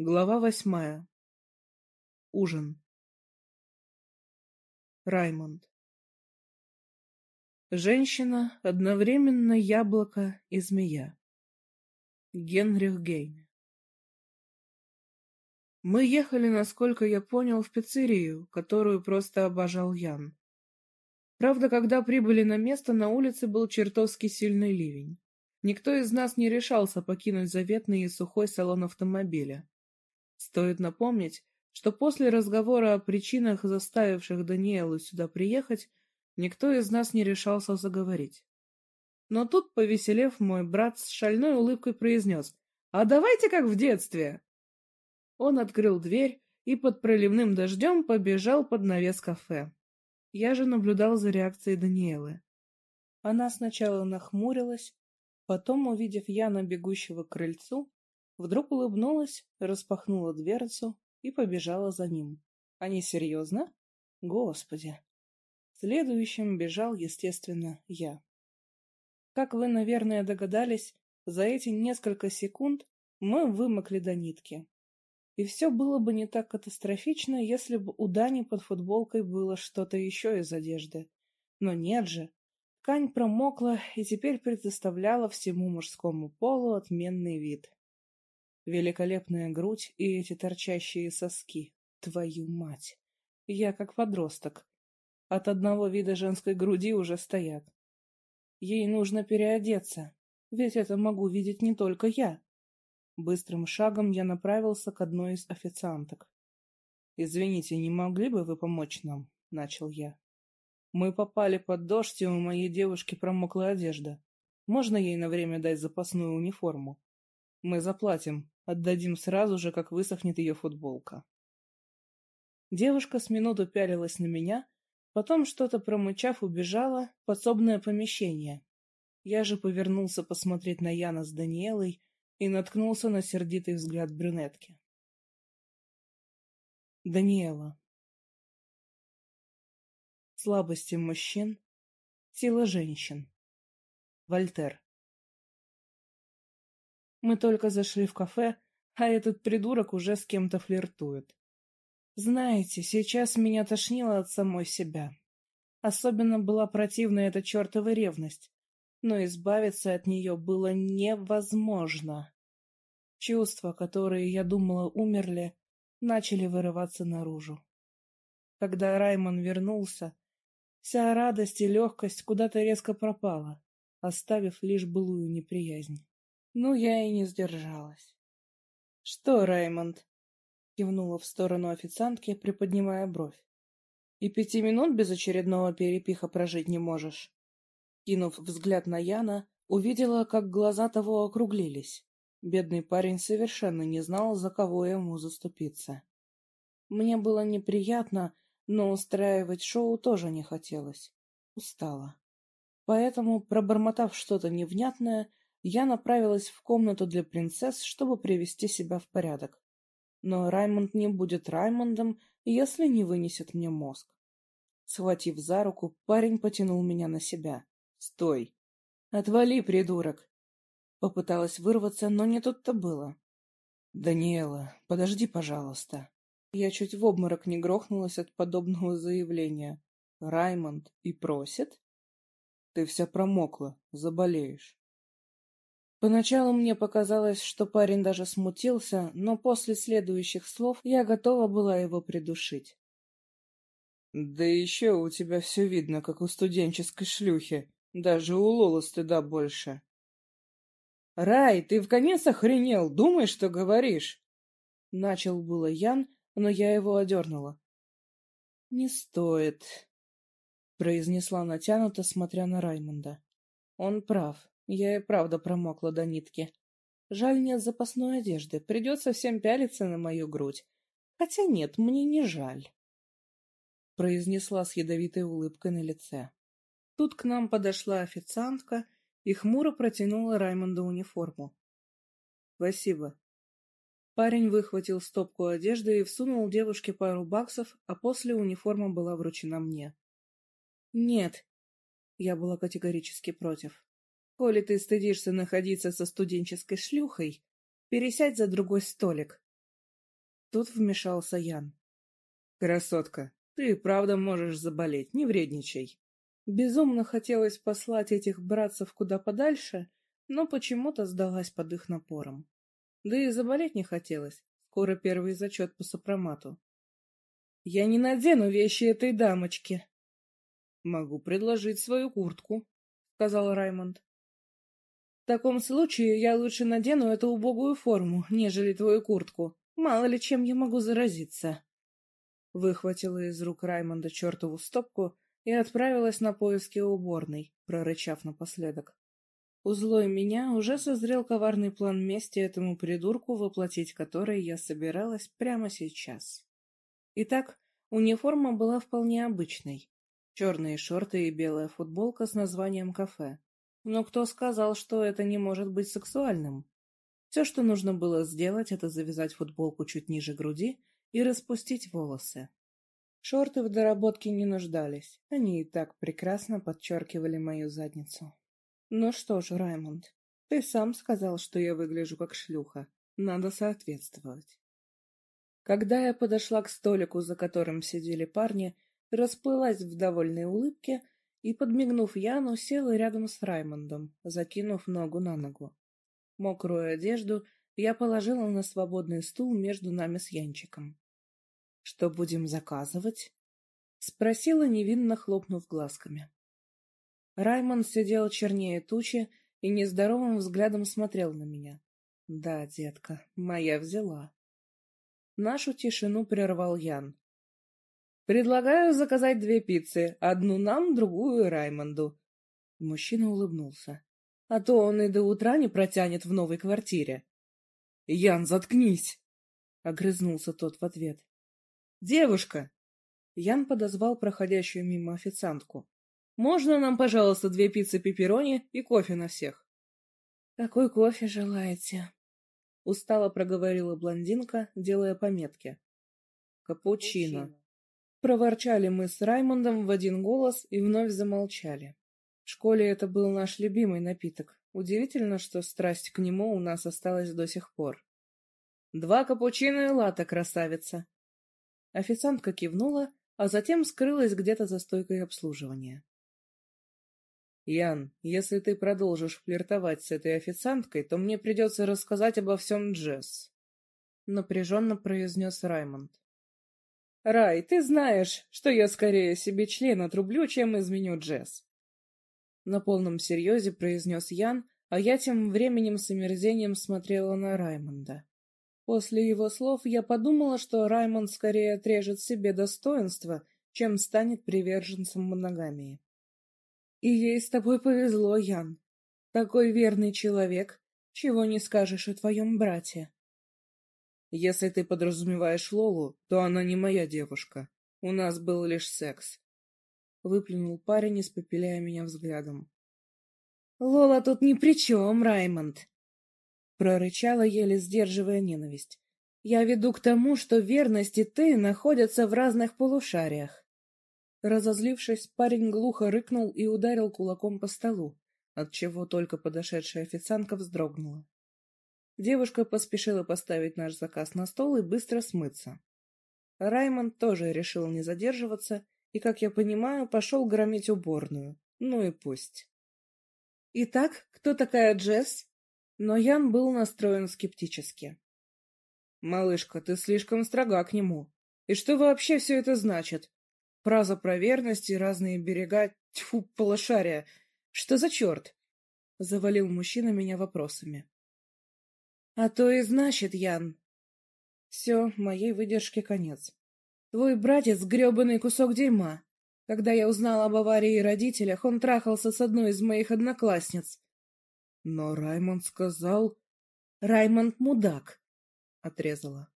Глава восьмая. Ужин. Раймонд. Женщина, одновременно яблоко и змея. Генрих Гейне. Мы ехали, насколько я понял, в пиццерию, которую просто обожал Ян. Правда, когда прибыли на место, на улице был чертовски сильный ливень. Никто из нас не решался покинуть заветный и сухой салон автомобиля. Стоит напомнить, что после разговора о причинах, заставивших Даниэлу сюда приехать, никто из нас не решался заговорить. Но тут, повеселев, мой брат с шальной улыбкой произнес «А давайте как в детстве!» Он открыл дверь и под проливным дождем побежал под навес кафе. Я же наблюдал за реакцией Даниэлы. Она сначала нахмурилась, потом, увидев Яна, бегущего к крыльцу, вдруг улыбнулась, распахнула дверцу и побежала за ним. Они серьезно? Господи! Следующим бежал, естественно, я. Как вы, наверное, догадались, за эти несколько секунд мы вымокли до нитки. И все было бы не так катастрофично, если бы у Дани под футболкой было что-то еще из одежды. Но нет же. Ткань промокла и теперь предоставляла всему мужскому полу отменный вид. Великолепная грудь и эти торчащие соски. Твою мать! Я как подросток. От одного вида женской груди уже стоят. Ей нужно переодеться, ведь это могу видеть не только я. Быстрым шагом я направился к одной из официанток. «Извините, не могли бы вы помочь нам?» — начал я. «Мы попали под дождь, и у моей девушки промокла одежда. Можно ей на время дать запасную униформу? Мы заплатим, отдадим сразу же, как высохнет ее футболка». Девушка с минуту пялилась на меня, потом, что-то промычав, убежала в подсобное помещение. Я же повернулся посмотреть на Яна с Даниэлой, и наткнулся на сердитый взгляд брюнетки. Даниэла. Слабости мужчин, сила женщин. Вольтер. Мы только зашли в кафе, а этот придурок уже с кем-то флиртует. Знаете, сейчас меня тошнило от самой себя. Особенно была противна эта чертова ревность но избавиться от нее было невозможно. Чувства, которые, я думала, умерли, начали вырываться наружу. Когда Раймон вернулся, вся радость и легкость куда-то резко пропала, оставив лишь былую неприязнь. Ну, я и не сдержалась. — Что, Раймонд? — кивнула в сторону официантки, приподнимая бровь. — И пяти минут без очередного перепиха прожить не можешь? Кинув взгляд на Яна, увидела, как глаза того округлились. Бедный парень совершенно не знал, за кого ему заступиться. Мне было неприятно, но устраивать шоу тоже не хотелось. Устала. Поэтому, пробормотав что-то невнятное, я направилась в комнату для принцесс, чтобы привести себя в порядок. Но Раймонд не будет Раймондом, если не вынесет мне мозг. Схватив за руку, парень потянул меня на себя. Стой! Отвали, придурок! Попыталась вырваться, но не тут-то было. Даниэла, подожди, пожалуйста. Я чуть в обморок не грохнулась от подобного заявления. Раймонд и просит? Ты вся промокла, заболеешь. Поначалу мне показалось, что парень даже смутился, но после следующих слов я готова была его придушить. Да еще у тебя все видно, как у студенческой шлюхи. Даже у Лолы стыда больше. «Рай, ты в конец охренел! Думай, что говоришь!» Начал было Ян, но я его одернула. «Не стоит», — произнесла натянуто, смотря на Раймонда. «Он прав. Я и правда промокла до нитки. Жаль, нет запасной одежды. Придется всем пялиться на мою грудь. Хотя нет, мне не жаль», — произнесла с ядовитой улыбкой на лице. Тут к нам подошла официантка и хмуро протянула Раймонду униформу. «Спасибо». Парень выхватил стопку одежды и всунул девушке пару баксов, а после униформа была вручена мне. «Нет», — я была категорически против. «Коли ты стыдишься находиться со студенческой шлюхой, пересядь за другой столик». Тут вмешался Ян. «Красотка, ты правда можешь заболеть, не вредничай». Безумно хотелось послать этих братцев куда подальше, но почему-то сдалась под их напором. Да и заболеть не хотелось. Скоро первый зачет по сопромату. «Я не надену вещи этой дамочки». «Могу предложить свою куртку», — сказал Раймонд. «В таком случае я лучше надену эту убогую форму, нежели твою куртку. Мало ли чем я могу заразиться». Выхватила из рук Раймонда чертову стопку и отправилась на поиски уборной, прорычав напоследок. У злой меня уже созрел коварный план мести этому придурку, воплотить который я собиралась прямо сейчас. Итак, униформа была вполне обычной. Черные шорты и белая футболка с названием «Кафе». Но кто сказал, что это не может быть сексуальным? Все, что нужно было сделать, это завязать футболку чуть ниже груди и распустить волосы. Шорты в доработке не нуждались, они и так прекрасно подчеркивали мою задницу. Ну что ж, Раймонд, ты сам сказал, что я выгляжу как шлюха. Надо соответствовать. Когда я подошла к столику, за которым сидели парни, расплылась в довольной улыбке и, подмигнув Яну, села рядом с Раймондом, закинув ногу на ногу. Мокрую одежду я положила на свободный стул между нами с Янчиком. — Что будем заказывать? — спросила, невинно хлопнув глазками. Раймонд сидел чернее тучи и нездоровым взглядом смотрел на меня. Да, детка, моя взяла. Нашу тишину прервал Ян. «Предлагаю заказать две пиццы, одну нам, другую Раймонду». Мужчина улыбнулся. «А то он и до утра не протянет в новой квартире». «Ян, заткнись!» — огрызнулся тот в ответ. «Девушка!» Ян подозвал проходящую мимо официантку. Можно нам, пожалуйста, две пиццы пепперони и кофе на всех? — Какой кофе желаете? — устало проговорила блондинка, делая пометки. — Капучино. Проворчали мы с Раймондом в один голос и вновь замолчали. В школе это был наш любимый напиток. Удивительно, что страсть к нему у нас осталась до сих пор. «Два капучино и латте, красавица!» Официантка кивнула, а затем скрылась где-то за стойкой обслуживания. «Ян, если ты продолжишь флиртовать с этой официанткой, то мне придется рассказать обо всем Джесс», — напряженно произнес Раймонд. «Рай, ты знаешь, что я скорее себе член отрублю, чем изменю Джесс». На полном серьезе произнес Ян, а я тем временем с омерзением смотрела на Раймонда. После его слов я подумала, что Раймонд скорее отрежет себе достоинство, чем станет приверженцем моногамии. И ей с тобой повезло, Ян. Такой верный человек, чего не скажешь о твоем брате. Если ты подразумеваешь Лолу, то она не моя девушка. У нас был лишь секс. Выплюнул парень, испепеляя меня взглядом. Лола тут ни при чем, Раймонд. Прорычала, еле сдерживая ненависть. Я веду к тому, что верность и ты находятся в разных полушариях. Разозлившись, парень глухо рыкнул и ударил кулаком по столу, отчего только подошедшая официантка вздрогнула. Девушка поспешила поставить наш заказ на стол и быстро смыться. Раймонд тоже решил не задерживаться и, как я понимаю, пошел громить уборную. Ну и пусть. Итак, кто такая Джесс? Но Ян был настроен скептически. «Малышка, ты слишком строга к нему. И что вообще все это значит? Фраза про верность и разные берега, тьфу, полошария. Что за черт? Завалил мужчина меня вопросами. А то и значит, Ян. Все, моей выдержке конец. Твой братец — гребаный кусок дерьма. Когда я узнала об аварии и родителях, он трахался с одной из моих одноклассниц. Но Раймонд сказал... Раймонд мудак, — отрезала.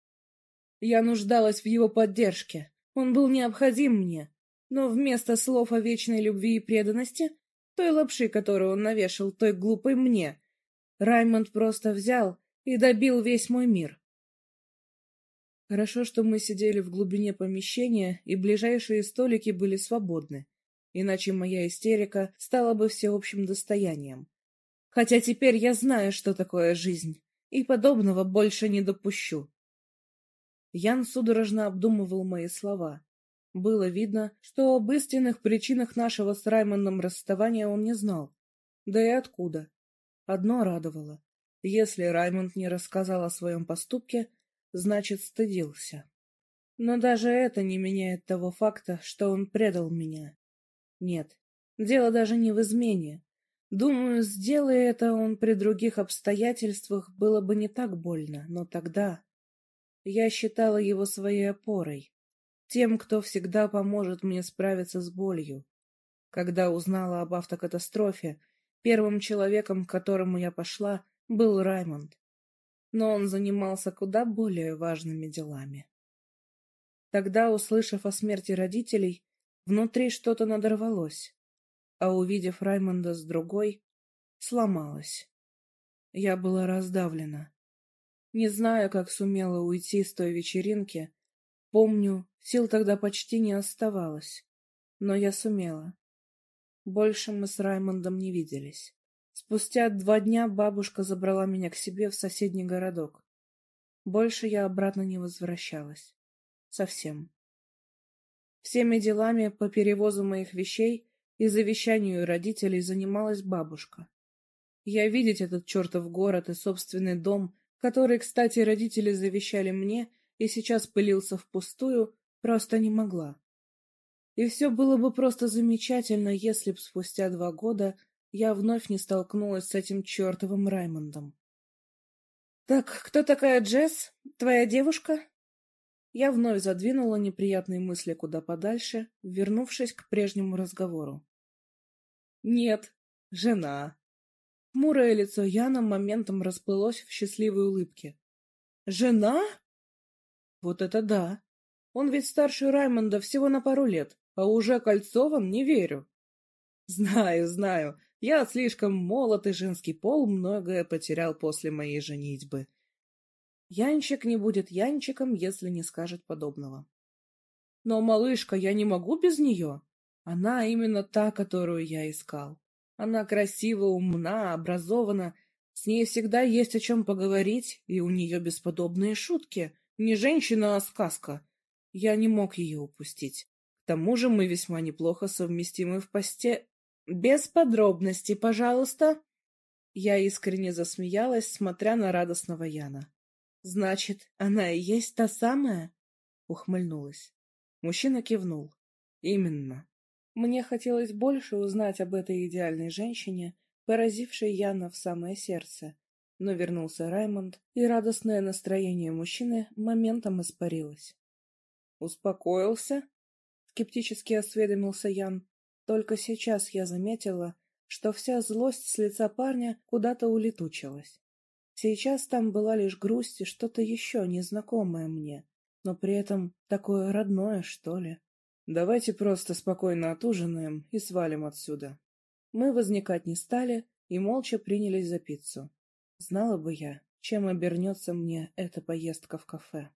Я нуждалась в его поддержке. Он был необходим мне, но вместо слов о вечной любви и преданности, той лапши, которую он навешал той глупой мне, Раймонд просто взял и добил весь мой мир. Хорошо, что мы сидели в глубине помещения, и ближайшие столики были свободны, иначе моя истерика стала бы всеобщим достоянием. Хотя теперь я знаю, что такое жизнь, и подобного больше не допущу. Ян судорожно обдумывал мои слова. Было видно, что об истинных причинах нашего с Раймондом расставания он не знал. Да и откуда? Одно радовало. Если Раймонд не рассказал о своем поступке, значит, стыдился. Но даже это не меняет того факта, что он предал меня. Нет, дело даже не в измене. Думаю, сделая это он при других обстоятельствах, было бы не так больно, но тогда... Я считала его своей опорой, тем, кто всегда поможет мне справиться с болью. Когда узнала об автокатастрофе, первым человеком, к которому я пошла, был Раймонд. Но он занимался куда более важными делами. Тогда, услышав о смерти родителей, внутри что-то надорвалось, а увидев Раймонда с другой, сломалось. Я была раздавлена. Не знаю, как сумела уйти с той вечеринки. Помню, сил тогда почти не оставалось, но я сумела. Больше мы с Раймондом не виделись. Спустя два дня бабушка забрала меня к себе в соседний городок. Больше я обратно не возвращалась. Совсем. Всеми делами по перевозу моих вещей и завещанию родителей занималась бабушка. Я видеть этот чертов город и собственный дом, который, кстати, родители завещали мне и сейчас пылился впустую, просто не могла. И все было бы просто замечательно, если б спустя два года я вновь не столкнулась с этим чертовым Раймондом. — Так, кто такая Джесс? Твоя девушка? Я вновь задвинула неприятные мысли куда подальше, вернувшись к прежнему разговору. «Нет, жена». Хмурое лицо Яна моментом расплылось в счастливой улыбке. «Жена?» «Вот это да! Он ведь старше Раймонда всего на пару лет, а уже кольцован не верю». «Знаю, знаю, я слишком молод, и женский пол многое потерял после моей женитьбы», Янчик не будет Янчиком, если не скажет подобного. Но, малышка, я не могу без нее. Она именно та, которую я искал. Она красива, умна, образована. С ней всегда есть о чем поговорить, и у нее бесподобные шутки. Не женщина, а сказка. Я не мог ее упустить. К тому же мы весьма неплохо совместимы в посте... Без подробностей, пожалуйста. Я искренне засмеялась, смотря на радостного Яна. Значит, она и есть та самая? Ухмыльнулась. Мужчина кивнул. Именно. Мне хотелось больше узнать об этой идеальной женщине, поразившей Яна в самое сердце. Но вернулся Раймонд, и радостное настроение мужчины моментом испарилось. «Успокоился?» — скептически осведомился Ян. Только сейчас я заметила, что вся злость с лица парня куда-то улетучилась. Сейчас там была лишь грусть и что-то еще незнакомое мне, но при этом такое родное, что ли. Давайте просто спокойно отужинаем и свалим отсюда. Мы возникать не стали и молча принялись за пиццу. Знала бы я, чем обернется мне эта поездка в кафе.